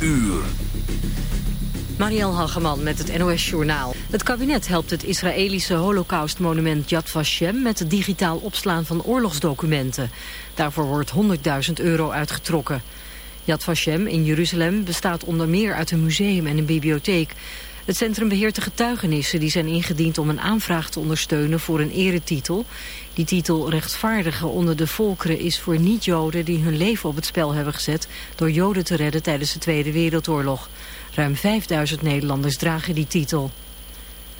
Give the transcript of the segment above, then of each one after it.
uur. Marielle Hageman met het NOS Journaal. Het kabinet helpt het Israëlische holocaustmonument Yad Vashem... met het digitaal opslaan van oorlogsdocumenten. Daarvoor wordt 100.000 euro uitgetrokken. Yad Vashem in Jeruzalem bestaat onder meer uit een museum en een bibliotheek. Het centrum beheert de getuigenissen die zijn ingediend om een aanvraag te ondersteunen voor een eretitel. Die titel Rechtvaardige onder de volkeren is voor niet-Joden die hun leven op het spel hebben gezet door Joden te redden tijdens de Tweede Wereldoorlog. Ruim 5000 Nederlanders dragen die titel.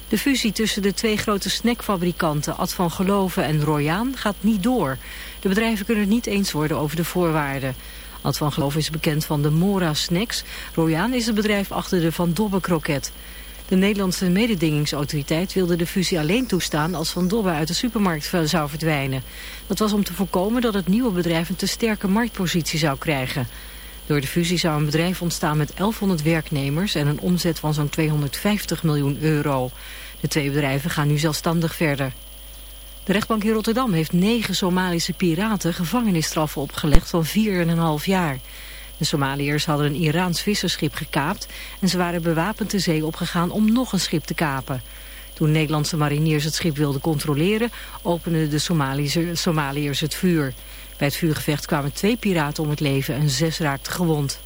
De fusie tussen de twee grote snackfabrikanten Ad van Geloven en Royaan gaat niet door. De bedrijven kunnen het niet eens worden over de voorwaarden. Ad van Geloof is bekend van de Mora Snacks. Royaan is het bedrijf achter de Van Dobbe kroket. De Nederlandse mededingingsautoriteit wilde de fusie alleen toestaan als Van Dobbe uit de supermarkt zou verdwijnen. Dat was om te voorkomen dat het nieuwe bedrijf een te sterke marktpositie zou krijgen. Door de fusie zou een bedrijf ontstaan met 1100 werknemers en een omzet van zo'n 250 miljoen euro. De twee bedrijven gaan nu zelfstandig verder. De rechtbank in Rotterdam heeft negen Somalische piraten gevangenisstraffen opgelegd van 4,5 jaar. De Somaliërs hadden een Iraans visserschip gekaapt en ze waren bewapend de zee opgegaan om nog een schip te kapen. Toen Nederlandse mariniers het schip wilden controleren, openden de Somaliërs het vuur. Bij het vuurgevecht kwamen twee piraten om het leven en zes raakten gewond.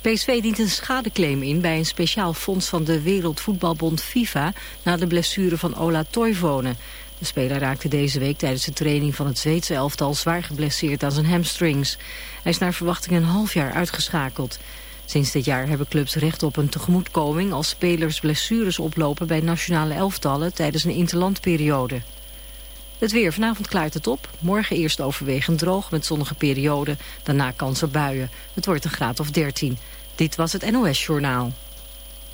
PSV dient een schadeclaim in bij een speciaal fonds van de Wereldvoetbalbond FIFA... na de blessure van Ola Toivonen. De speler raakte deze week tijdens de training van het Zweedse elftal zwaar geblesseerd aan zijn hamstrings. Hij is naar verwachting een half jaar uitgeschakeld. Sinds dit jaar hebben clubs recht op een tegemoetkoming als spelers blessures oplopen bij nationale elftallen tijdens een interlandperiode. Het weer. Vanavond klaart het op. Morgen eerst overwegend droog met zonnige perioden. Daarna kans op buien. Het wordt een graad of 13. Dit was het NOS Journaal.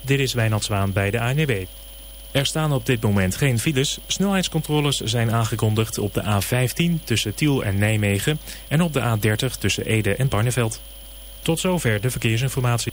Dit is Wijnald Zwaan bij de ANWB. Er staan op dit moment geen files. Snelheidscontroles zijn aangekondigd op de A15 tussen Tiel en Nijmegen... en op de A30 tussen Ede en Barneveld. Tot zover de verkeersinformatie.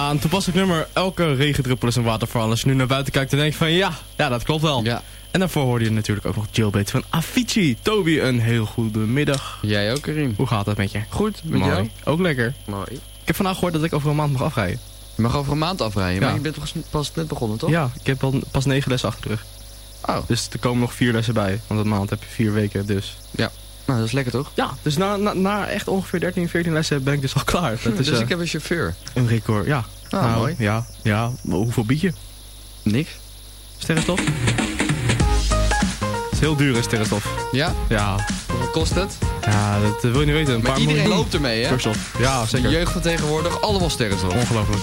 Ja, een toepasselijk nummer. Elke regendruppel is een waterval. Als je nu naar buiten kijkt, dan denk je van ja, ja dat klopt wel. Ja. En daarvoor hoorde je natuurlijk ook nog Jailbait van Avicii. Toby, een heel goede middag. Jij ook, Karim. Hoe gaat het met je? Goed, met Mooi. jou? Ook lekker. Mooi. Ik heb vandaag gehoord dat ik over een maand mag afrijden. Je mag over een maand afrijden, Ja. maar je bent pas, pas net begonnen, toch? Ja, ik heb al pas negen lessen achter de rug. Oh, Dus er komen nog vier lessen bij. Want een maand heb je vier weken, dus... ja. Nou, dat is lekker toch? Ja, dus na, na, na echt ongeveer 13, 14 lessen ben ik dus al klaar. Dat is dus eh, ik heb een chauffeur. een record, ja. Ah, Nou, mooi. Ja, ja. Hoeveel bied je? Niks. Sterrenstof? Het is heel duur, sterrenstof. Ja? Ja, Hoeveel kost het? ja dat eh, wil je niet weten. Een Maar paar iedereen miljoen. loopt ermee, hè? Sterrenstof. Ja, De zeker. jeugd van tegenwoordig, allemaal sterrenstof. Ongelooflijk.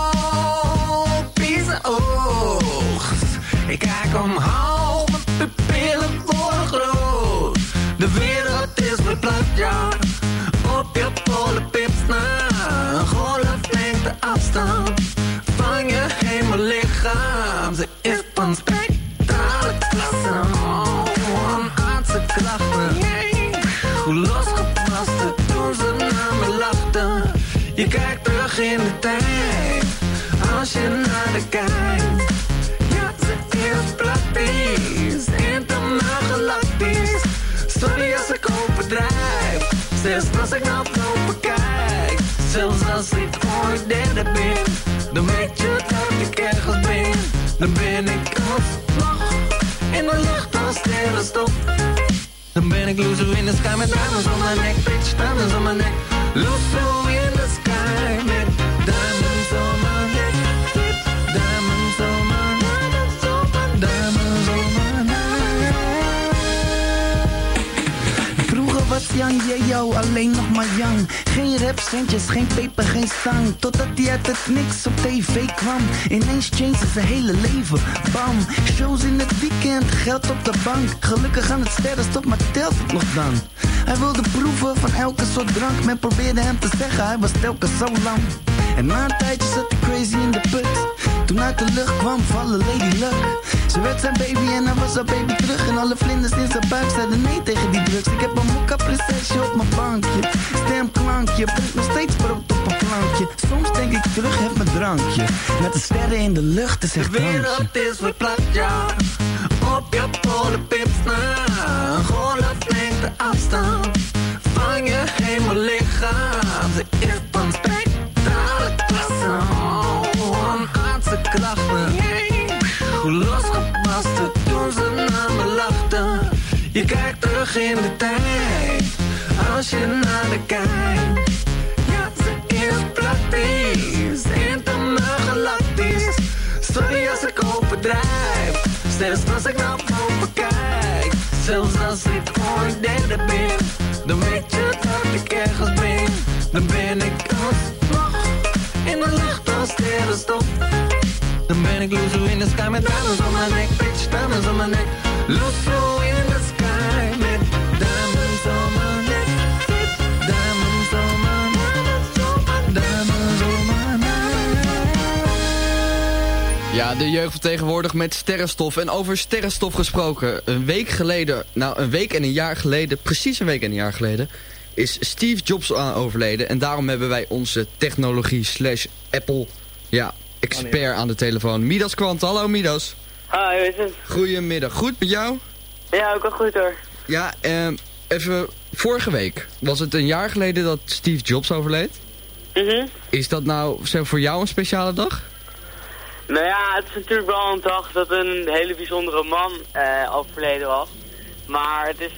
oog. Ik kijk omhoog, mijn pupillen worden groot. De wereld is verplaatst, ja. Op je polenpips na. Een golflengte afstand van je hemellichaam. Ze is van spectrale klasse. Een aardse klachten. Hoe losgepast toen ze naar me lachten. Je kijkt terug in de tijd, zelfs als ik naar boven kijk. Zelfs als ik ooit derde ben, dan weet je dat ik ergens ben. Dan ben ik alsnog in de lucht als sterrenstof. Dan ben ik loser in the sky met diamonds on my neck, bitch, diamonds on my neck. Loser Jan yo, alleen nog maar Jan. Geen rapcentjes, geen peper, geen zang. Totdat hij uit het niks op tv kwam. Ineens changed zijn hele leven, bam. Shows in het weekend, geld op de bank. Gelukkig aan het sterrenstop, maar telt het nog dan? Hij wilde proeven van elke soort drank. Men probeerde hem te zeggen, hij was telkens zo lang. En na een tijdje zat hij crazy in de put. Toen uit de lucht kwam vallen Lady Luck. Ze werd zijn baby en hij was haar baby terug. En alle vlinders in zijn buik zeiden nee tegen die drugs. Ik heb een mokka prinsesje op mijn bankje. Stemklankje, brengt nog steeds brood op een plankje. Soms denk ik terug, heb mijn drankje. Met de sterren in de lucht, is echt De wereld is verplaatst, ja. Op je polenpips na. Een golflengte afstand van je hemellichaam. Ze is van Hoe losgepast het toen ze naar me lachten. Je kijkt terug in de tijd, als je naar de kijkt. Ja, ze is praktisch, internaal galactisch. Sorry als ik overdrijf, zelfs als ik naar boven kijk. Zelfs als ik ooit derde ben, dan weet je dat ik ergens ben. Dan ben ik alsnog in de lucht als sterrenstof. Ben ik loser in the sky met diamonds on my neck, bitch, diamonds on my neck. Loser in the sky met diamonds on my neck, bitch, diamonds on my neck. Ja, de jeugd van tegenwoordig met sterrenstof. En over sterrenstof gesproken. Een week geleden, nou een week en een jaar geleden, precies een week en een jaar geleden, is Steve Jobs aan overleden. En daarom hebben wij onze technologie slash Apple, ja, expert aan de telefoon. Midas Kwant, hallo Midas. Hi, hoe is het? Goedemiddag, goed met jou? Ja, ook wel goed hoor. Ja, ehm, even, vorige week was het een jaar geleden dat Steve Jobs overleed. Mhm. Is dat nou voor jou een speciale dag? Nou ja, het is natuurlijk wel een dag dat een hele bijzondere man eh, overleden was. Maar het is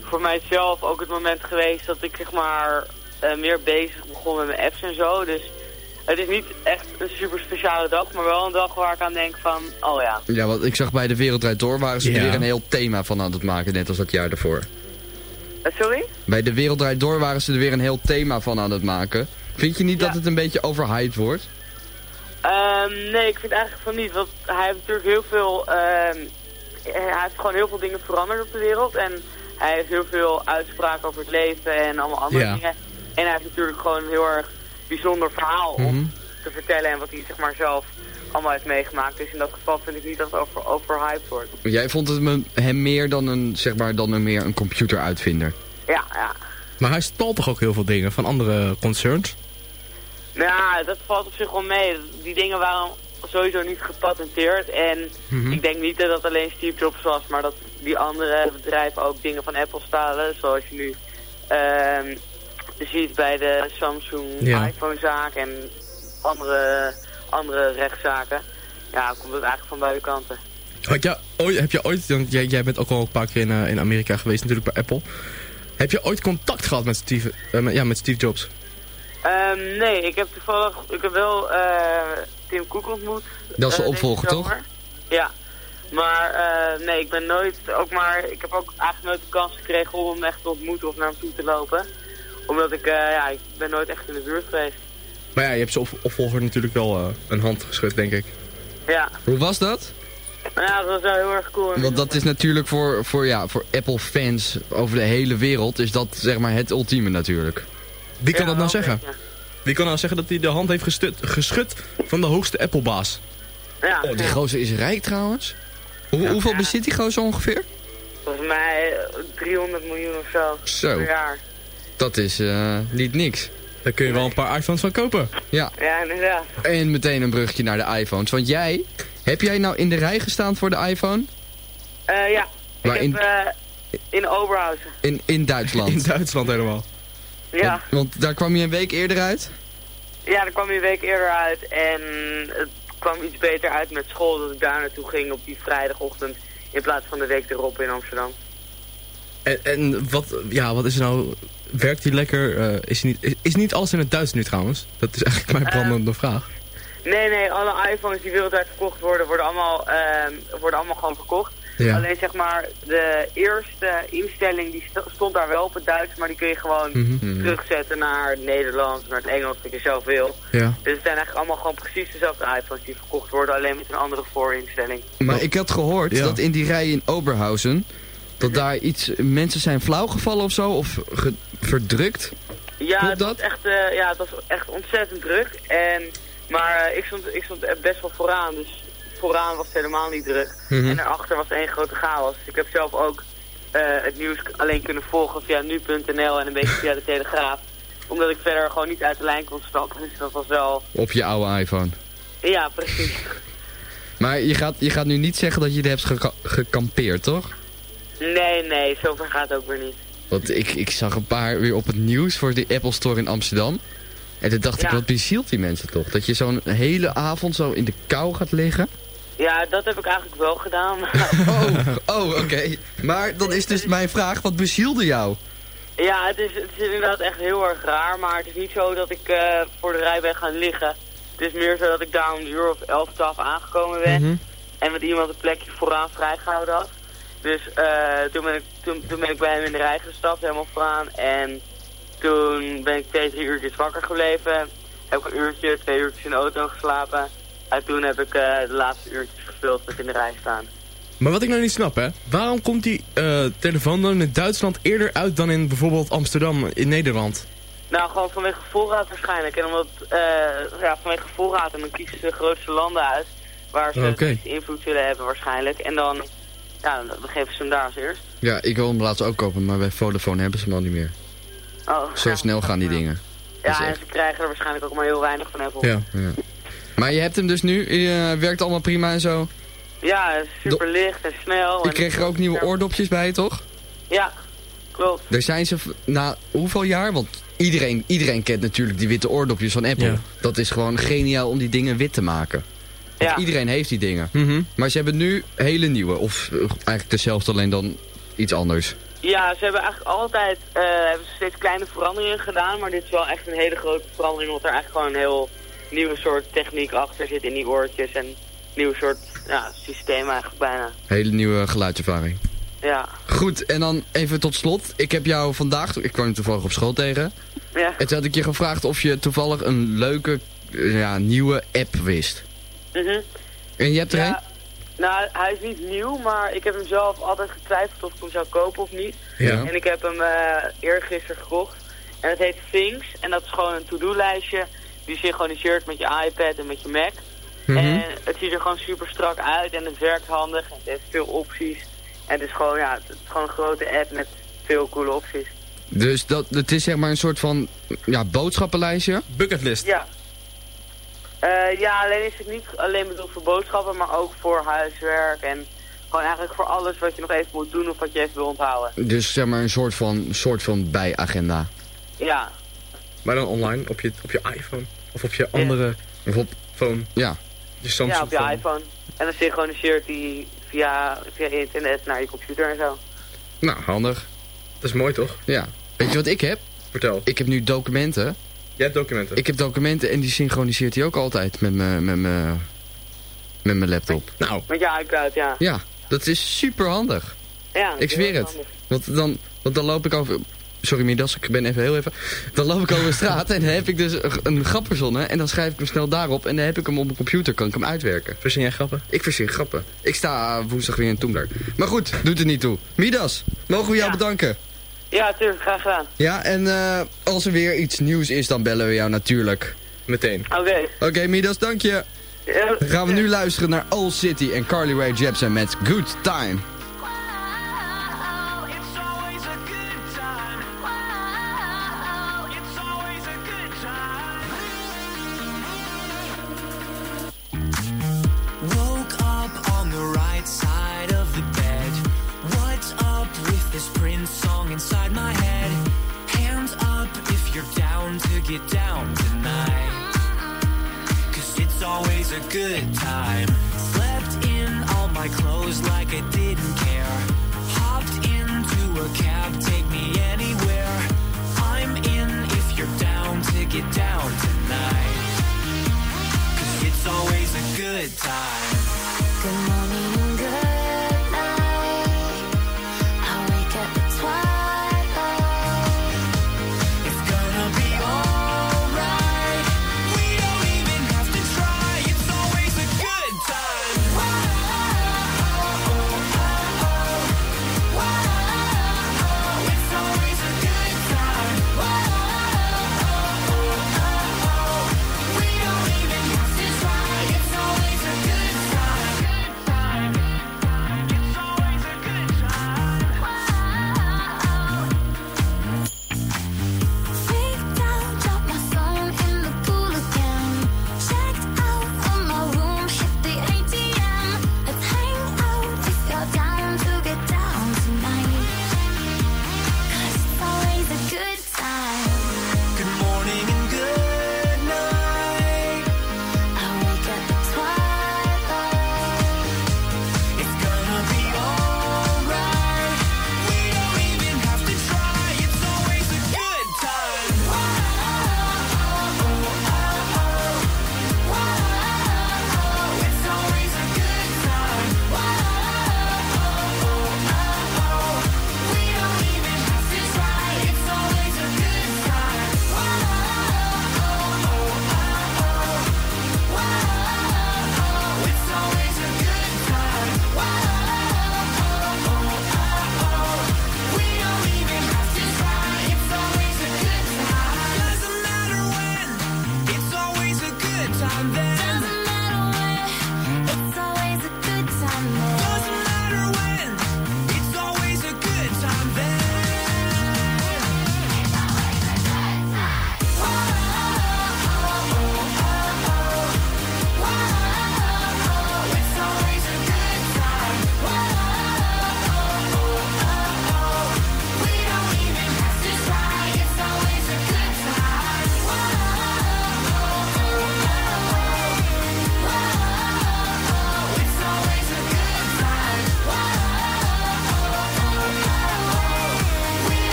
voor mijzelf ook het moment geweest dat ik zeg maar eh, meer bezig begon met mijn apps en zo. Dus het is niet echt een super speciale dag, maar wel een dag waar ik aan denk van, oh ja. Ja, want ik zag bij de Wereld Draait Door waren ze er Ja. weer een heel thema van aan het maken, net als dat jaar daarvoor. Eh, sorry? Bij de Wereld Draait Door waren ze er weer een heel thema van aan het maken. Vind je niet dat het een beetje overhyped wordt? Ehm, nee, ik vind eigenlijk van niet. Want hij heeft natuurlijk heel veel... ehm, hij heeft gewoon heel veel dingen veranderd op de wereld. En hij heeft heel veel uitspraken over het leven en allemaal andere Ja. dingen. En hij heeft natuurlijk gewoon heel erg bijzonder verhaal om Mhm. te vertellen. En wat hij zeg maar zelf allemaal heeft meegemaakt. Dus in dat geval vind ik niet dat het over, overhyped wordt. Jij vond het me- hem meer dan een, zeg maar, dan een, meer een computeruitvinder. Ja, ja. Maar hij stalt toch ook heel veel dingen van andere concerns? Nou ja, dat valt op zich wel mee. Die dingen waren sowieso niet gepatenteerd. En Mhm. ik denk niet dat dat alleen Steve Jobs was, maar dat die andere bedrijven ook dingen van Apple stalen. Zoals je nu ehm, ziet bij de Samsung Ja. iPhone zaak en andere, andere rechtszaken. ja, komt het eigenlijk van beide kanten. Had jij ooit, heb je ooit, want jij, jij bent ook al een paar keer in, eh, in Amerika geweest natuurlijk bij Apple. Heb je ooit contact gehad met Steve, eh, met- ja, met Steve Jobs? Ehm, nee, ik heb toevallig, ik heb wel eh, Tim Cook ontmoet. Dat is de opvolger, toch? Ja, maar nee, ik ben nooit, ook maar, ik heb ook eigenlijk nooit de kans gekregen om hem echt te ontmoeten of naar hem toe te lopen. Omdat ik, eh, ja, ik ben nooit echt in de buurt geweest. Maar ja, je hebt zijn op- opvolger natuurlijk wel eh, een hand geschud, denk ik. Ja, Hoe was dat? maar ja, dat was wel heel erg cool. Want dat is natuurlijk voor, voor, ja, voor Apple-fans over de hele wereld... is dat zeg maar het ultieme natuurlijk. Wie kan Ja, dat nou zeggen? Wie kan nou zeggen dat hij de hand heeft gestut, geschud van de hoogste Apple-baas? Ja, Oh, die ja. gozer is rijk trouwens. Hoe, Hoeveel bezit die gozer ongeveer? volgens mij eh, 300 miljoen of zo. Zo. Per jaar. Dat is eh, niet niks. Daar kun je wel een paar iPhones van kopen. Ja. Ja, inderdaad. En meteen een bruggetje naar de iPhones. Want jij, heb jij nou in de rij gestaan voor de iPhone? Eh, ja, ik in- heb eh, in Oberhausen. In, in Duitsland? In Duitsland helemaal. Ja. Want, want daar kwam je een week eerder uit? Ja, daar kwam hij een week eerder uit en het kwam iets beter uit met school dat ik daar naartoe ging op die vrijdagochtend in plaats van de week erop in Amsterdam. En, en wat, ja, wat is er nou... Werkt hij lekker? eh, is, hij niet, is, is niet alles in het Duits nu trouwens? Dat is eigenlijk mijn brandende vraag. Nee, nee, alle iPhones die wereldwijd verkocht worden, worden allemaal, ehm, worden allemaal gewoon verkocht. Ja. Alleen zeg maar, de eerste instelling die st- stond daar wel op het Duits, maar die kun je gewoon Mhm. terugzetten naar het Nederlands, naar het Engels, wat je zelf wil. Ja. Dus het zijn eigenlijk allemaal gewoon precies dezelfde iPhones die verkocht worden, alleen met een andere voorinstelling. Maar ik had gehoord Ja. dat in die rij in Oberhausen... dat daar iets... mensen zijn flauwgevallen of zo, of verdrukt. Ja, het was echt, eh, ja, het was echt ontzettend druk. En, maar eh, ik, stond, ik stond best wel vooraan, dus vooraan was het helemaal niet druk. Mhm. En daarachter was één grote chaos. Ik heb zelf ook eh, het nieuws alleen kunnen volgen via nu.nl en een beetje via de Telegraaf. Omdat ik verder gewoon niet uit de lijn kon stappen. Dus dat was wel... Op je oude iPhone. Ja, precies. Maar je gaat, je gaat nu niet zeggen dat je er hebt geka- gekampeerd, toch? Nee, nee, zover gaat het ook weer niet. Want ik, ik zag een paar weer op het nieuws voor de Apple Store in Amsterdam. En toen dacht ik, wat bezielt die mensen toch? Dat je zo'n hele avond zo in de kou gaat liggen. Ja, dat heb ik eigenlijk wel gedaan. Oh, oh oké. Maar dan is dus mijn vraag, wat bezielde jou? Ja, het is, het is inderdaad echt heel erg raar, maar het is niet zo dat ik eh, voor de rij ben gaan liggen. Het is meer zo dat ik daar om een uur of elf, twaalf aangekomen ben. Mhm. En met iemand een plekje vooraan vrijgehouden had. Dus eh, toen, ben ik, toen, toen ben ik bij hem in de rij gestapt, helemaal vooraan. En toen ben ik twee, drie uurtjes wakker gebleven. Heb ik een uurtje, twee uurtjes in de auto geslapen. En toen heb ik eh, de laatste uurtjes gevuld met in de rij staan. Maar wat ik nou niet snap, hè. Waarom komt die eh, telefoon dan in Duitsland eerder uit dan in bijvoorbeeld Amsterdam in Nederland? Nou, gewoon vanwege voorraad waarschijnlijk. En omdat, eh ja, vanwege voorraad. En dan kiezen ze de grootste landen uit. Waar ze het meeste invloed willen hebben waarschijnlijk. En dan, ja, dan geven ze hem daar als eerst. Ja, ik wil hem laatst ook kopen, maar bij Vodafone hebben ze hem al niet meer. Oh, Zo ja. snel gaan die dingen. Ja, en ze krijgen er waarschijnlijk ook maar heel weinig van Apple. Ja. Maar je hebt hem dus nu, je werkt allemaal prima en zo. Ja, super licht en snel. Je en- kreeg er ook nieuwe oordopjes bij, toch? Ja, klopt. Daar zijn ze na hoeveel jaar? Want iedereen, iedereen kent natuurlijk die witte oordopjes van Apple. Ja. Dat is gewoon geniaal om die dingen wit te maken. Ja. Iedereen heeft die dingen. Mhm. Maar ze hebben nu hele nieuwe. Of eh, eigenlijk dezelfde, alleen dan iets anders. Ja, ze hebben eigenlijk altijd eh, hebben ze steeds kleine veranderingen gedaan. Maar dit is wel echt een hele grote verandering. Omdat er eigenlijk gewoon een heel nieuwe soort techniek achter zit in die oortjes. En een nieuw soort ja, systeem eigenlijk bijna. Hele nieuwe geluidservaring. Ja. Goed, en dan even tot slot. Ik heb jou vandaag, ik kwam je toevallig op school tegen. Ja. En toen had ik je gevraagd of je toevallig een leuke, ja, nieuwe app wist. Mhm. En je hebt er een? Ja, nou, hij is niet nieuw, maar ik heb hem zelf altijd getwijfeld of ik hem zou kopen of niet. Ja. En ik heb hem eh eergisteren gekocht. En het heet Things. En dat is gewoon een to-do-lijstje. Die synchroniseert met je iPad en met je Mac. Mhm. En het ziet er gewoon super strak uit en het werkt handig. En het heeft veel opties. En het is gewoon, ja, het is gewoon een grote app met veel coole opties. Dus dat, het is zeg maar een soort van ja, boodschappenlijstje. Bucketlist. Ja. Eh, ja, alleen is het niet alleen bedoeld voor boodschappen, maar ook voor huiswerk. En gewoon eigenlijk voor alles wat je nog even moet doen of wat je even wil onthouden. Dus zeg maar een soort van, soort van bijagenda. Ja, Maar dan online, op je, op je iPhone. Of op je andere Of op, phone. ja. Samsung ja, op je phone. iPhone. En dan synchroniseert die via, via internet naar je computer en zo. Nou, handig. Dat is mooi toch? Ja. Weet je wat ik heb? Vertel. Ik heb nu documenten. Jij hebt documenten? Ik heb documenten en die synchroniseert hij ook altijd met mijn met mijn met mijn laptop. Nou. Met je iCloud, ja. Ja, dat is super handig. Ja, Ik zweer het. handig. Want dan, want dan loop ik over... Sorry Midas, ik ben even heel even... Dan loop ik over de straat en dan heb ik dus een- grap verzonnen. En dan schrijf ik hem snel daarop en dan heb ik hem op mijn computer. Kan ik hem uitwerken. Verzin jij grappen? Ik verzin grappen. Ik sta woensdag weer in Toemler. Maar goed, doet er niet toe. Midas, mogen we jou bedanken? Ja, tuurlijk, graag gedaan. Ja, en eh, als er weer iets nieuws is, dan bellen we jou natuurlijk. Meteen. Oké. Oké, Midas, dank je. Ja. Dan gaan we nu luisteren naar All City en Carly Rae Jepsen met Good Time.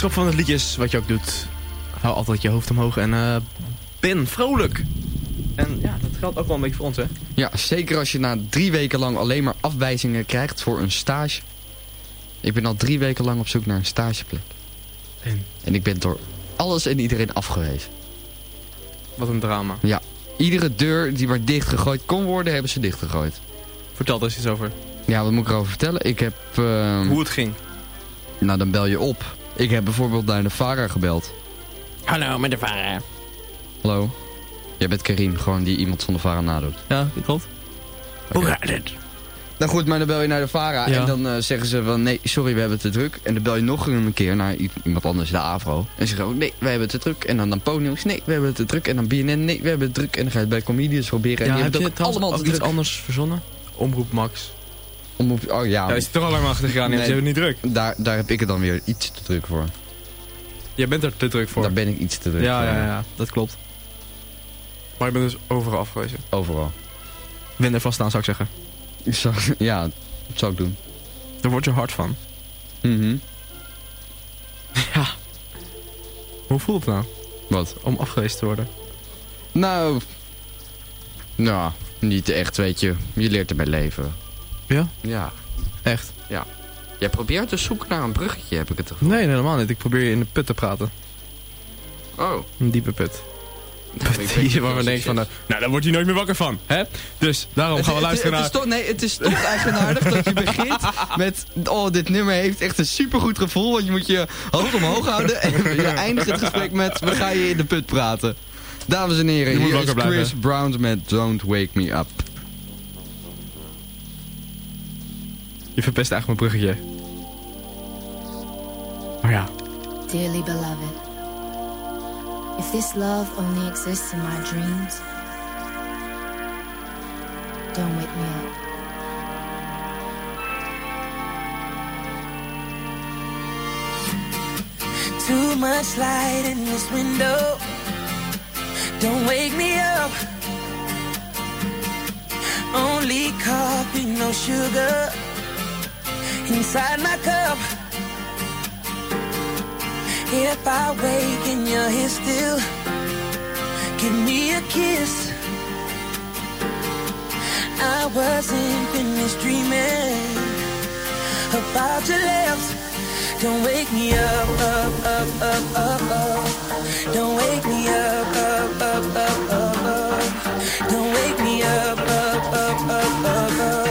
Boodschap van het liedje is wat je ook doet. Hou altijd je hoofd omhoog en eh ben vrolijk. En ja, dat geldt ook wel een beetje voor ons, hè? Ja, zeker als je na drie weken lang alleen maar afwijzingen krijgt voor een stage. Ik ben al drie weken lang op zoek naar een stageplek. En? En ik ben door alles en iedereen afgewezen. Wat een drama. Ja, iedere deur die maar dichtgegooid kon worden, hebben ze dichtgegooid. Vertel er eens iets over. Ja, wat moet ik erover vertellen? Ik heb... ehm, Hoe het ging. Nou, dan bel je op. Ik heb bijvoorbeeld naar de VARA gebeld. Hallo, met de VARA. Hallo? Jij bent Karim, gewoon die iemand van de VARA nadoet. Ja, dat klopt. Hoe gaat het? Nou goed, maar dan bel je naar de VARA Ja. en dan eh, zeggen ze van nee, sorry, we hebben te druk. En dan bel je nog een keer naar iemand anders, de AVRO. En ze zeggen ook nee, we hebben te druk. En dan dan Ponyx, nee, we hebben te druk. En dan BNN, nee, we hebben het druk. En dan ga je het bij comedians proberen. En die heb je het ook allemaal ook te iets anders verzonnen? Omroep Max. Omroep, oh ja. Ja, is toch al lang achter gegaan, Nee, ze hebben het niet druk. Daar, daar heb ik het dan weer iets te druk voor. Jij bent er te druk voor. Daar ben ik iets te druk ja, voor. ja, ja, dat klopt. Maar je bent dus overal afgewezen. Overal. Win er vast aan, zou ik zeggen. Ik zou, ja, dat zou ik doen. Daar wordt je hard van. Mhm. Ja. Hoe voelt het nou? Wat? Om afgewezen te worden. Nou, nou, niet echt, weet je. Je leert ermee leven. Ja? Ja. Echt? Ja. Jij probeert te zoeken naar een bruggetje, heb ik het gevoel. Nee, helemaal niet. Ik probeer je in de put te praten. Oh. Een diepe put. die waar we denken van, nou, nou, daar wordt hij nooit meer wakker van. Hè? Dus daarom gaan we luisteren het, naar... is nee, het is toch eigenaardig dat je begint met... Oh, dit nummer heeft echt een supergoed gevoel. Want je moet je hoofd omhoog houden. En je eindigt het gesprek met... We gaan je in de put praten. Dames en heren, Je hier is Chris. Brown met Don't Wake Me Up. Je verpest eigenlijk mijn bruggetje. Maar ja. Dearly beloved, if this love only exists in my dreams, don't wake me up. Too much light in this window. Don't wake me up. Only coffee, no sugar. Inside my cup. If I wake and you're here still, give me a kiss. I wasn't finished dreaming about your lips. Don't wake me up, up, up, up, up, up. Don't wake me up, up, up, up, up, up. Don't wake me up, up, up, up, up, up.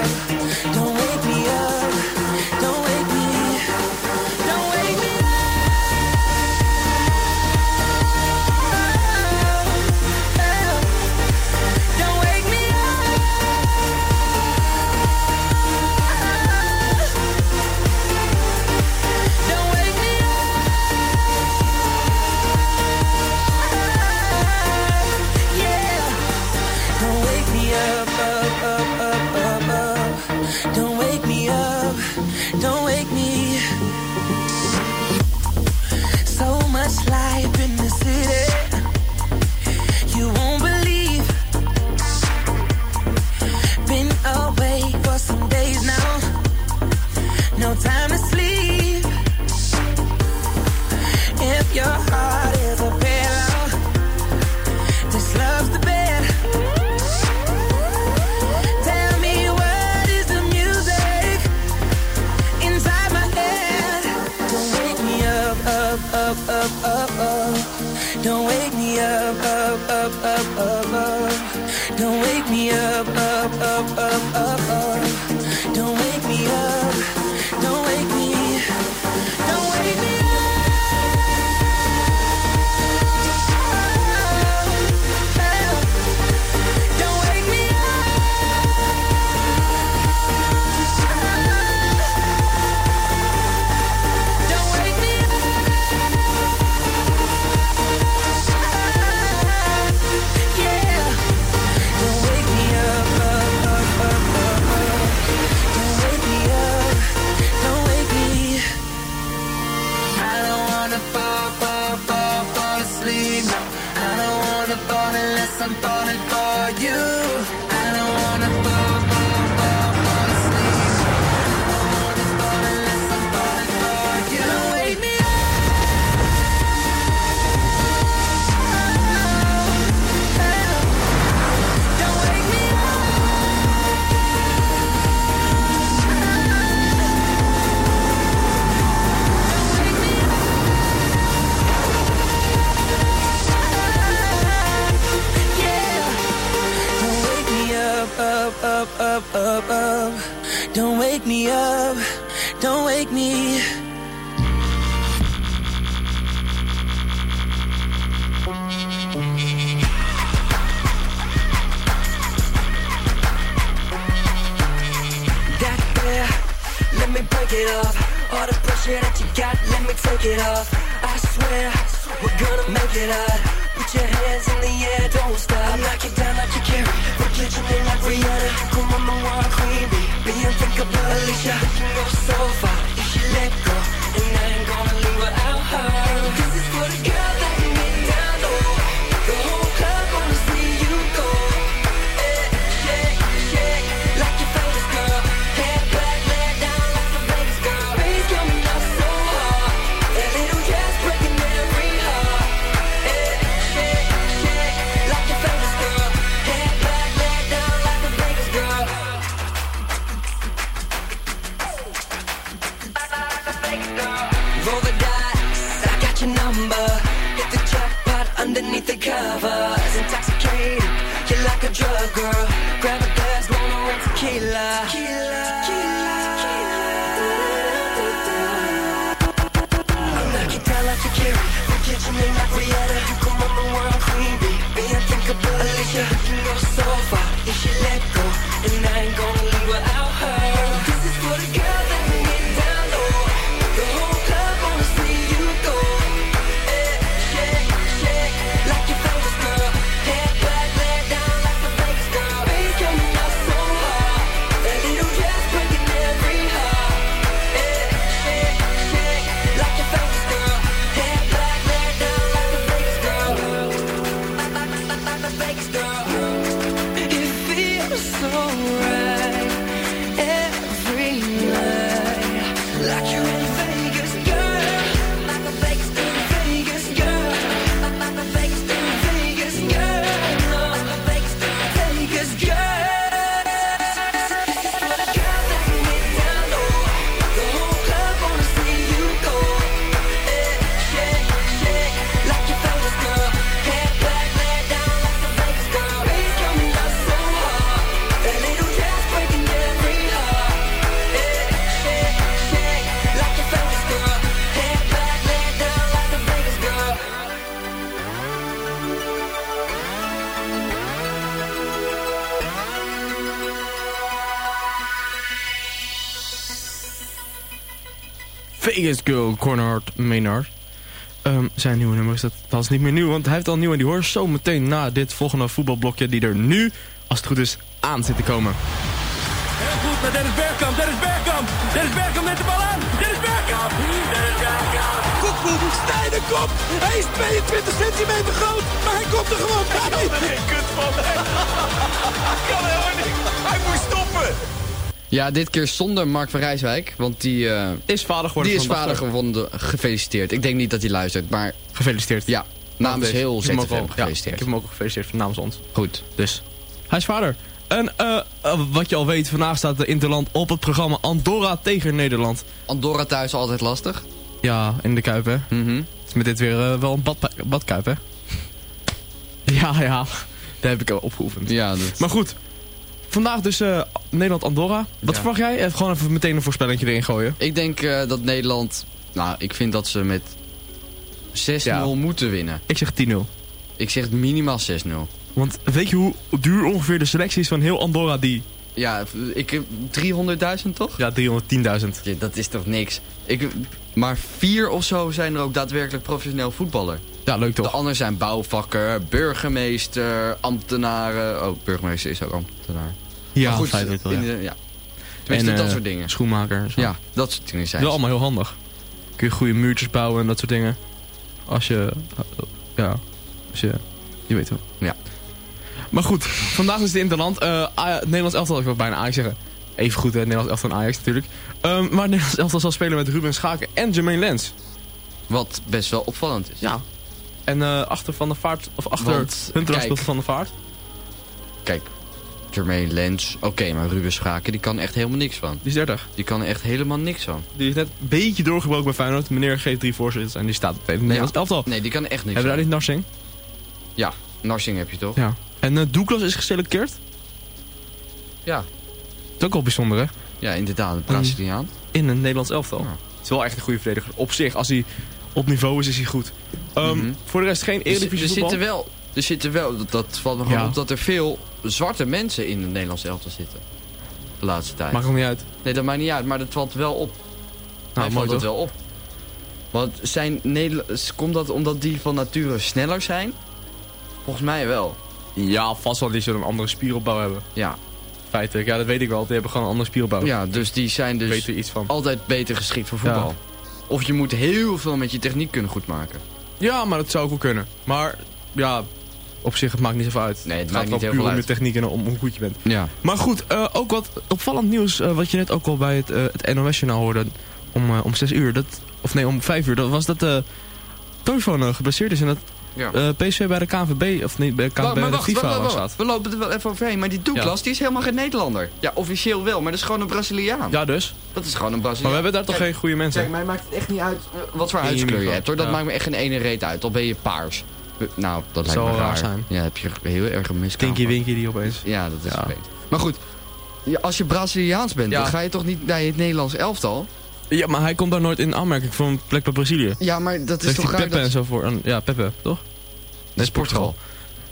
me up, don't wake me. That there, let me break it off. All the pressure that you got, let me take it off. I swear, we're gonna make it out. Put your hands in the air, don't stop. I'll knock you down like you carry. Legend like Rihanna Come on, I'm queen bee Be unthinkable, Alicia You can go so far if you let go And I ain't gonna leave without her girl. Yes Girl, Conrad Maynard. Um, ehm, zijn nieuwe nummer is dat is niet meer nieuw, want hij heeft al nieuw en die hoor zo meteen na dit volgende voetbalblokje die er nu, als het goed is, aan zit te komen. Heel goed naar Dennis Bergkamp, Dennis Bergkamp, Dennis Bergkamp met de bal aan, Dennis Bergkamp, Dennis Bergkamp. Koekoek, Stijnen kop. hij is 22 centimeter groot, maar hij komt er gewoon bij. Ik er kut van, Ja, dit keer zonder Mark van Rijswijk. Want die, eh, is vader geworden. die is vader geworden. Gefeliciteerd. Ik denk niet dat hij luistert, maar Gefeliciteerd. ja, namens heel ZFM al- ja, gefeliciteerd. ik heb hem ook gefeliciteerd namens ons. Goed. Dus, hij is vader. En eh, eh, wat je al weet, vandaag staat de Interland op het programma Andorra tegen Nederland. Andorra thuis altijd lastig. Ja, in de Kuip, hè. Mhm. is met dit weer wel een bad, badkuip, hè. ja, ja. Daar heb ik al opgeoefend. Ja, dat... Maar goed. Vandaag dus eh, Nederland-Andorra. Wat Ja. verwacht jij? Even gewoon even meteen een voorspellingje erin gooien. Ik denk eh, dat Nederland... Nou, ik vind dat ze met 6-0 Ja. moeten winnen. Ik zeg 10-0. Ik zeg minimaal 6-0. Want weet je hoe duur ongeveer de selectie is van heel Andorra die... Ja, ik heb 300.000 toch? Ja, 310.000. Ja, dat is toch niks. Ik, maar vier of zo zijn er ook daadwerkelijk professioneel voetballer. Ja, leuk De toch? anderen zijn bouwvakker, burgemeester, ambtenaren. Oh, burgemeester is ook ambtenaar. Ja, Maar goed, feitelijk wel, ja. de- ja. Tenminste, En, dat eh, soort dingen. Schoenmaker. Zo. Ja, dat soort dingen Dat zijn is ze. allemaal heel handig. Kun je goede muurtjes bouwen en dat soort dingen. Als je... eh, ja, als je... Je weet wel. Ja. Maar goed, vandaag is het Interland. Eh het Nederlands elftal, ik wil bijna Ajax zeggen. Even goed, hè, Nederlands elftal en Ajax natuurlijk. Ehm, maar Nederlands elftal zal spelen met Ruben Schaken en Jermaine Lens. Wat best wel opvallend is. Ja. En eh, achter Van der Vaart, of achter Want, kijk. speelt Van der Vaart. Kijk, Jermaine Lens, oké, maar Ruben Schaken, die kan echt helemaal niks van. Die is 30. Die kan echt helemaal niks van. Die is net een beetje doorgebroken bij Feyenoord. Meneer geeft drie voorzitters en die staat op het Nederlands elftal. Nee, die kan echt niks Hebben we daar niet Narsing? Ja, Narsing heb je toch? Ja. En eh, Douglas is geselecteerd. Ja. Dat is ook wel bijzonder, hè? Ja, inderdaad, een Braziliaan. In een Nederlands elftal. Ja. Het is wel echt een goede verdediger. Op zich, als hij op niveau is, is hij goed. Ehm, Mhm. Voor de rest geen Er, Eredivisie er voetbal. zitten wel, er zitten wel, dat, dat valt me gewoon Ja. op, dat er veel zwarte mensen in het Nederlands elftal zitten. De laatste tijd. Maakt nog niet uit. Nee, dat maakt niet uit, maar dat valt wel op. Nou, mooi valt wel op. Want zijn Nederla- komt dat omdat die van nature sneller zijn? Volgens mij wel. Ja, vast wel. Die zullen een andere spieropbouw hebben. Ja. Feitelijk. Ja, dat weet ik wel. Die hebben gewoon een andere spieropbouw. Ja, dus die zijn dus Weet er iets van. altijd beter geschikt voor voetbal. Of je moet heel veel met je techniek kunnen goedmaken. Ja, maar dat zou ook wel kunnen. Maar ja, op zich, het maakt niet zoveel uit. Nee, het het maakt gaat niet heel veel uit. techniek en om hoe goed je bent. Ja. Maar goed, eh, ook wat opvallend nieuws, eh, wat je net ook al bij het, eh, het NOS-journaal hoorde om, om 6 uur. Dat, of nee, om 5 uur. Dat was dat de uh, geblesseerd is en dat Ja. eh, PSV bij de KNVB, of niet, bij de KNVB Wacht, maar de FIFA wacht, wacht. We lopen er wel even overheen. Maar die Douglas, Ja. die is helemaal geen Nederlander. Ja, officieel wel, maar dat is gewoon een Braziliaan. Ja, dus. Dat is gewoon een Maar Braziliaan. we hebben daar toch Kijk, geen goede mensen? Kijk, mij maakt het echt niet uit eh, wat voor huidskleur je hebt hoor. Dat maakt me echt geen ene reet uit. Al ben je paars. Nou, dat lijkt me raar raar. zijn. Ja, heb je heel erg een miskraam. Kinky Winky die opeens. Ja, dat is Ja. Maar goed, als je Braziliaans bent, Ja. dan ga je toch niet bij het Nederlands elftal? Ja, maar hij komt daar nooit in aanmerking voor een plek bij Brazilië. Ja, maar dat is toch raar Pepe en dat... zo voor. ja, Pepe, toch? Dat is Portugal.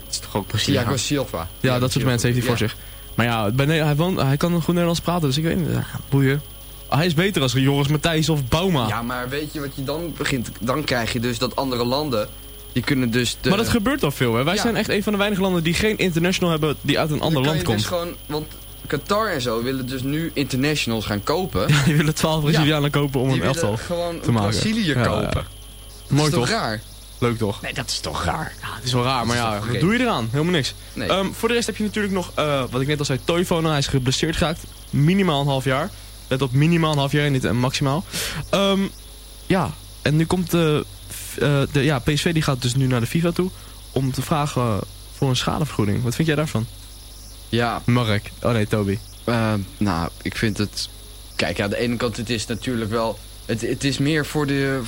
Het is toch ook Brazilië? Thiago Silva. Ja, dat soort mensen heeft hij voor zich. Maar ja, hij, woont, hij kan goed Nederlands praten, dus ik weet niet. Ja, boeien. Hij is beter als Joris Matthijs of Bouma. Ja, maar weet je wat je dan begint? Dan krijg je dus dat andere landen, die kunnen dus... De... Maar dat gebeurt al veel, hè? Wij Ja. zijn echt een van de weinige landen die geen international hebben die uit een Dan ander land je komt. Dus gewoon, want Qatar en zo willen dus nu internationals gaan kopen. Ja, die willen 12 Brazilianen kopen om die een elftal gewoon te maken. Brazilië Ja, kopen. ja. Mooi dat is toch? toch raar? Leuk toch? Nee, dat is toch raar? Ja, het is wel raar, maar ja, wat doe je eraan? Helemaal niks. Nee. Ehm, voor de rest heb je natuurlijk nog, eh, wat ik net al zei, Toyfono. Hij is geblesseerd geraakt. Minimaal een half jaar. Let op, minimaal een half jaar en niet een maximaal. Ehm, ja, en nu komt de, eh, de... Ja, PSV die gaat dus nu naar de FIFA toe om te vragen eh, voor een schadevergoeding. Wat vind jij daarvan? Ja, Mark. Oh nee, Toby. eh, nou, ik vind het... Kijk, aan de ene kant, het is natuurlijk wel... Het, het is meer voor de,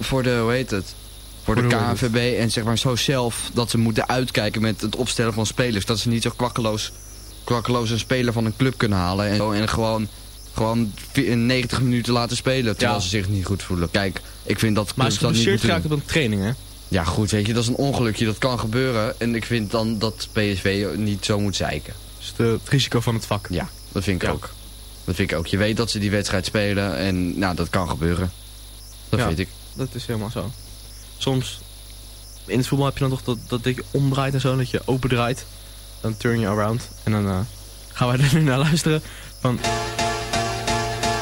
voor de, hoe heet het? Voor de KNVB en zeg maar zo zelf dat ze moeten uitkijken met het opstellen van spelers. Dat ze niet zo kwakkeloos, kwakkeloos een speler van een club kunnen halen. En, zo, en gewoon, gewoon vi- 90 minuten laten spelen terwijl Ja. ze zich niet goed voelen. Kijk, ik vind dat Maar is dat niet geblesseerd doen. op een training, hè? Ja goed, weet je, dat is een ongelukje. Dat kan gebeuren. En ik vind dan dat PSV niet zo moet zeiken. Dus de, het risico van het vak. Ja, dat vind ik Ja. ook. Dat vind ik ook. Je weet dat ze die wedstrijd spelen en nou, dat kan gebeuren. Dat Ja. weet ik. Dat is helemaal zo. Soms, in het voetbal heb je dan toch dat, dat je omdraait en zo, dat je open draait. Dan turn je around. En dan eh, gaan wij er nu naar luisteren van...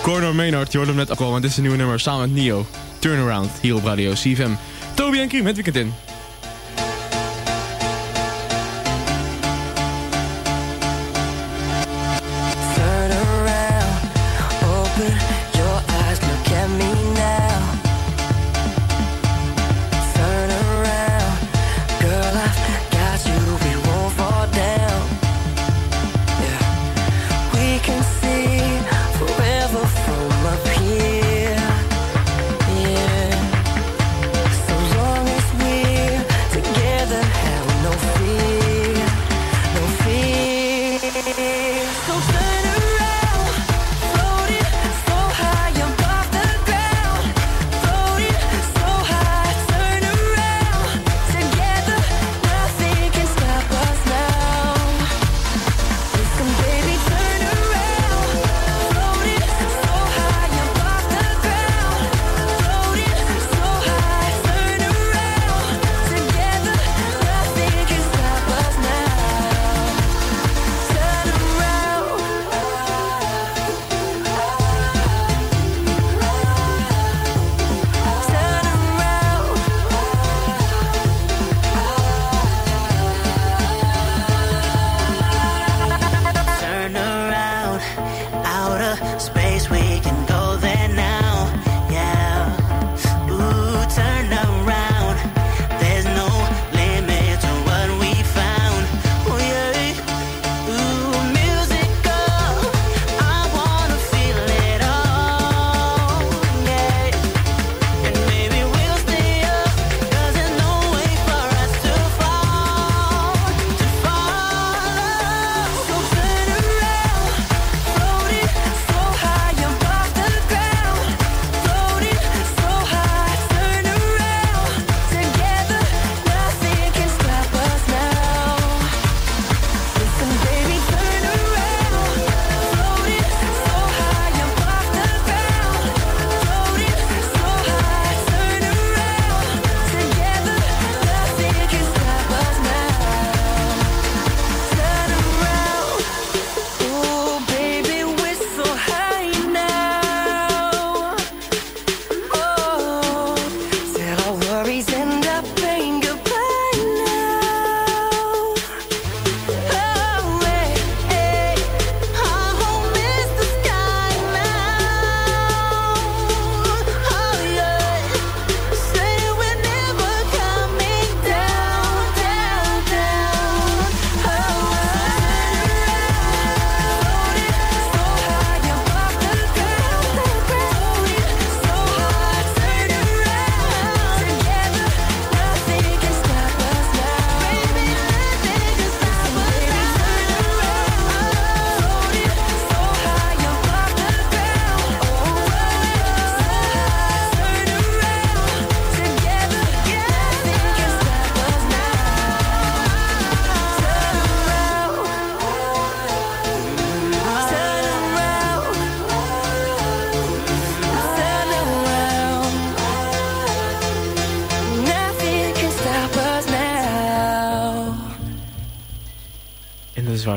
Corner Maynard, je hoorde hem net ook al, want dit is een nieuwe nummer samen met Nio. Turnaround, hier op Radio CFM. Toby en Kiem, het weekend in.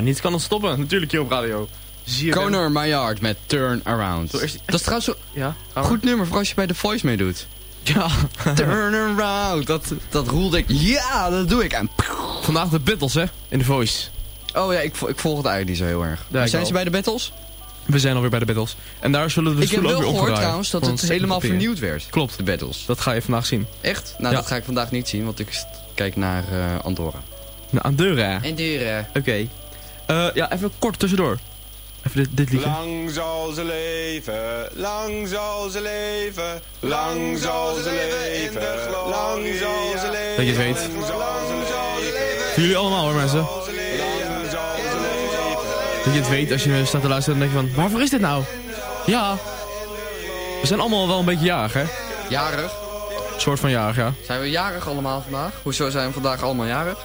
Niets kan ons stoppen. Natuurlijk hier op radio. Je Conor Maillard met Turn Around. Zo Dat is trouwens zo Ja, goed nummer voor als je bij The Voice meedoet. Ja. Turn Around. Dat, dat roelde ik. Ja, dat doe ik. En Vandaag de battles, hè? In de voice. Oh ja, ik, ik volg het eigenlijk niet zo heel erg. Ja, zijn ze bij de battles? We zijn alweer bij de battles. En daar zullen we de ik heb stoelen wel ook gehoord trouwens dat het helemaal papier. vernieuwd werd. Klopt. De battles. Dat ga je vandaag zien. Echt? Nou, Ja. dat ga ik vandaag niet zien, want ik kijk naar eh, Andorra. Aan deuren. Andorra. Oké. Eh, ja, even kort tussendoor. Even dit, dit liedje. Lang zal ze leven, lang zal ze leven, lang zal ze leven in de glorie. Lang zal ze leven. Dat je het weet. Lang zal ze leven. Voor jullie allemaal hoor mensen. Lang zal ze leven. Dat je het weet als je staat te luisteren en denk je van, waarvoor is dit nou? Ja. We zijn allemaal wel een beetje jarig, hè? Jarig? soort van jarig, ja. Zijn we jarig allemaal vandaag? Hoezo zijn we vandaag allemaal jarig?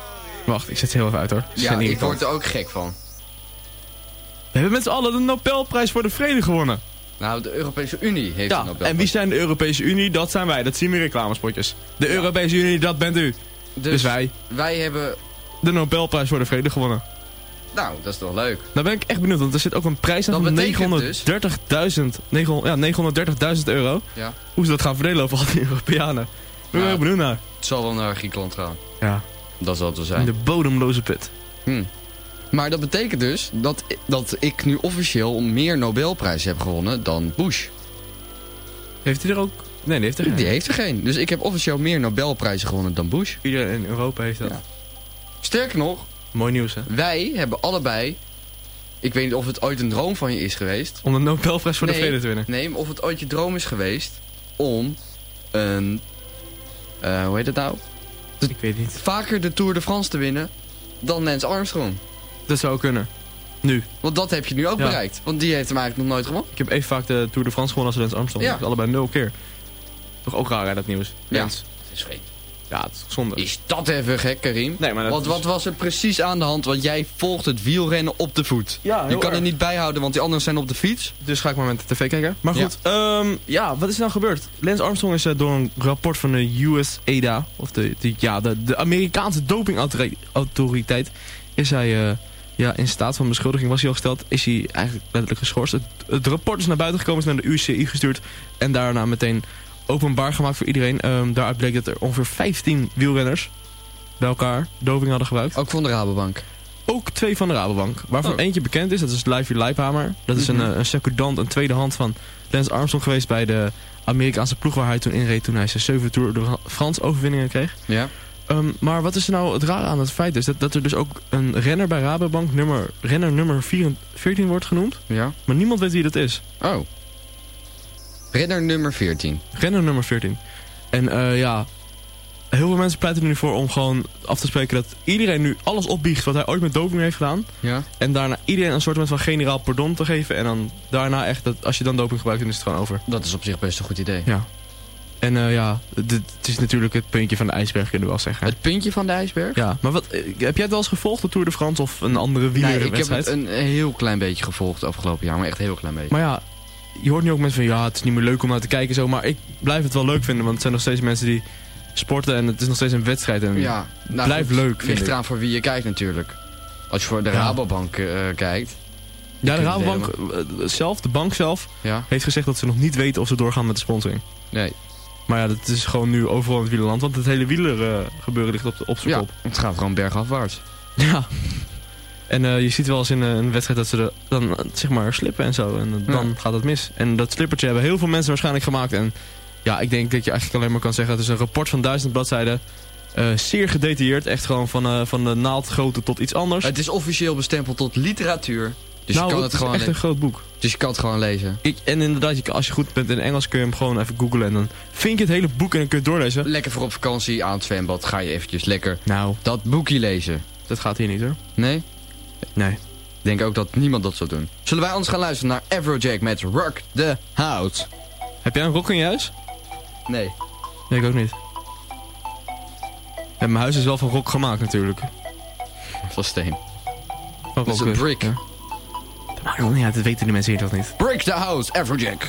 Wacht, ik zet ze heel even uit hoor. Ze Ja, ik word er ook gek van. We hebben met z'n allen de Nobelprijs voor de Vrede gewonnen. Nou, de Europese Unie heeft Ja, een Nobelprijs. en wie zijn de Europese Unie? Dat zijn wij. Dat zien we in reclamespotjes. De Europese Unie, dat bent u. Dus, wij. Wij hebben... De Nobelprijs voor de Vrede gewonnen. Nou, dat is toch leuk. Nou ben ik echt benieuwd, want er zit ook een prijs aan van betekent dus- 930.000 900 ja, 930.000 euro. Ja. Hoe ze dat gaan verdelen over al die Europeanen. Ik ben heel benieuwd naar. Het zal wel naar Griekenland gaan. Ja. Dat zal het wel In zijn. de bodemloze put. Hm. Maar dat betekent dus dat, dat ik nu officieel meer Nobelprijzen heb gewonnen dan Bush. Heeft hij er ook... Nee, die heeft er geen. Die heeft er geen. Dus ik heb officieel meer Nobelprijzen gewonnen dan Bush. Iedereen in Europa heeft dat. Ja. Sterker nog, Mooi nieuws, hè? wij hebben allebei... Ik weet niet of het ooit een droom van je is geweest. Om de Nobelprijs voor nee, de Vrede te winnen. Nee, maar of het ooit je droom is geweest om een... eh, hoe heet het nou? Ik weet niet. Vaker de Tour de France te winnen dan Lance Armstrong. Dat zou kunnen. Nu. Want dat heb je nu ook Ja. bereikt. Want die heeft hem eigenlijk nog nooit gewonnen. Ik heb even vaak de Tour de France gewonnen als Lance Armstrong. Ja. Allebei nul keer. Toch ook raar, hè, dat nieuws. Ja. Lance. Dat is vreemd. Ja, het is zonde. Is dat even gek, Karim? Nee, maar dat Want is- wat was er precies aan de hand? Want jij volgt het wielrennen op de voet. Ja, je kan erg. het niet bijhouden, want die anderen zijn op de fiets. Dus ga ik maar met de tv kijken. Maar goed, ja, ja wat is er nou gebeurd? Lance Armstrong is eh, door een rapport van de USADA, of de, de, ja, de, de Amerikaanse dopingautoriteit, is hij eh, ja, in staat van beschuldiging was hij al gesteld, is hij eigenlijk letterlijk geschorst. Het, het rapport is naar buiten gekomen, is naar de UCI gestuurd en daarna meteen openbaar gemaakt voor iedereen. Ehm, daaruit bleek dat er ongeveer 15 wielrenners bij elkaar doping hadden gebruikt. Ook van de Rabobank. Ook twee van de Rabobank. Waarvan Oh. eentje bekend is, dat is Livy Leiphamer. Dat is Mhm. een, eh, een secondant, een tweede hand van Lance Armstrong geweest bij de Amerikaanse ploeg waar hij toen inreed toen hij zijn 7 Tour de France overwinningen kreeg. Ja. Ehm, maar wat is er nou het rare aan het feit is dat, dat er dus ook een renner bij Rabobank, nummer, renner nummer 4 14 wordt genoemd. Ja. Maar niemand weet wie dat is. Oh. Renner nummer 14. Renner nummer 14. En eh, ja, heel veel mensen pleiten er nu voor om gewoon af te spreken dat iedereen nu alles opbiecht wat hij ooit met doping heeft gedaan. Ja. En daarna iedereen een soort van generaal pardon te geven. En dan daarna echt, dat als je dan doping gebruikt, dan is het gewoon over. Dat is op zich best een goed idee. Ja. En eh, ja, dit- het is natuurlijk het puntje van de ijsberg, kunnen we wel zeggen. Het puntje van de ijsberg? Ja, maar wat, eh, heb jij het wel eens gevolgd, de Tour de France of een andere Nee, ik heb wielerwedstrijd? het een heel klein beetje gevolgd afgelopen jaar, maar echt een heel klein beetje. Maar ja, je hoort nu ook mensen van ja, het is niet meer leuk om naar te kijken zo. Maar ik blijf het wel leuk vinden, want het zijn nog steeds mensen die sporten en het is nog steeds een wedstrijd. En ja, nou blijft leuk, vind Ligt ik. eraan voor wie je kijkt natuurlijk. Als je voor de Ja. Rabobank eh, kijkt. Ja, de Rabobank eh, zelf, de bank zelf, Ja. heeft gezegd dat ze nog niet weten of ze doorgaan met de sponsoring. Nee. Maar ja, dat is gewoon nu overal in het wielerland, want het hele wieler eh, gebeuren ligt op, de, op zijn Ja, kop. het gaat gewoon bergafwaarts. Ja. En eh, je ziet wel eens in eh, een wedstrijd dat ze dan eh, zeg maar slippen en zo. En dan Ja. gaat het mis. En dat slippertje hebben heel veel mensen waarschijnlijk gemaakt. En ja, ik denk dat je eigenlijk alleen maar kan zeggen... het is een rapport van duizend bladzijden. zeer gedetailleerd. Echt gewoon van, van de naaldgrootte tot iets anders. Het is officieel bestempeld tot literatuur. Dus nou, je kan het het is gewoon echt een groot boek. Dus je kan het gewoon lezen. Ik, en inderdaad, als je goed bent in Engels kun je hem gewoon even googlen. En dan vind je het hele boek en dan kun je het doorlezen. Lekker voor op vakantie aan het zwembad ga je eventjes lekker Nou, dat boekje lezen. dat gaat hier niet hoor. Nee? Nee. Ik denk ook dat niemand dat zou doen. Zullen wij anders gaan luisteren naar Afrojack met Rock the House? Heb jij een rok in je huis? Nee. Nee, ik ook niet. Mijn huis is wel van rok gemaakt natuurlijk. Van steen. Van Dat is een eh, brick. Ja. Dat maakt wel niet uit, dat weten de mensen hier toch niet. Break the house, Afrojack.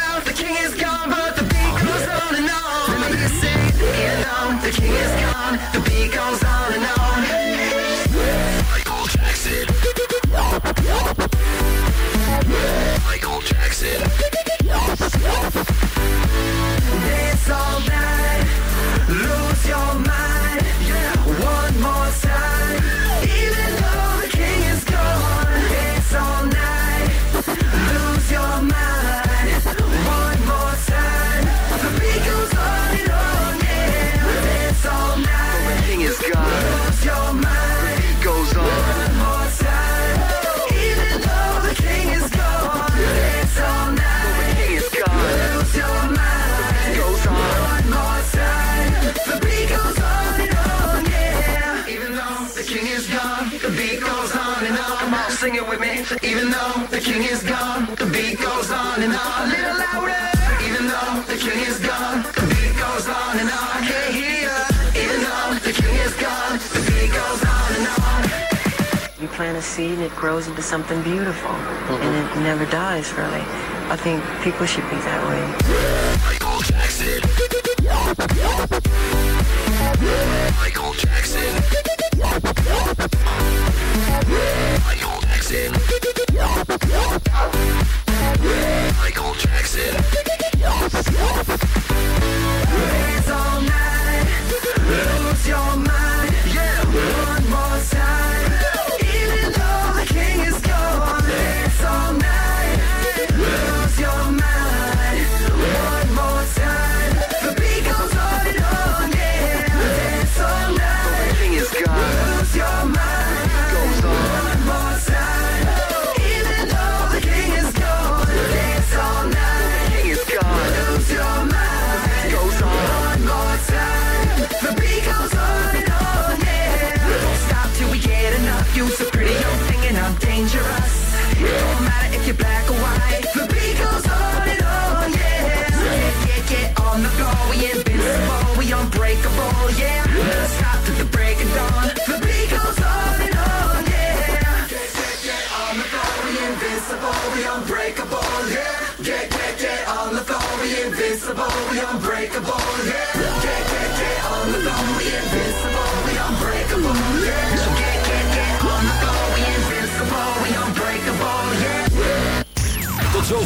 The king is gone, the beat goes on and on. Michael Jackson. Michael Jackson. All night, lose your mind. Yeah, One more time, plant a seed and it grows into something beautiful. And mm-hmm. it never dies, really. I think people should be that way. Michael Jackson. Michael Jackson. Michael Jackson.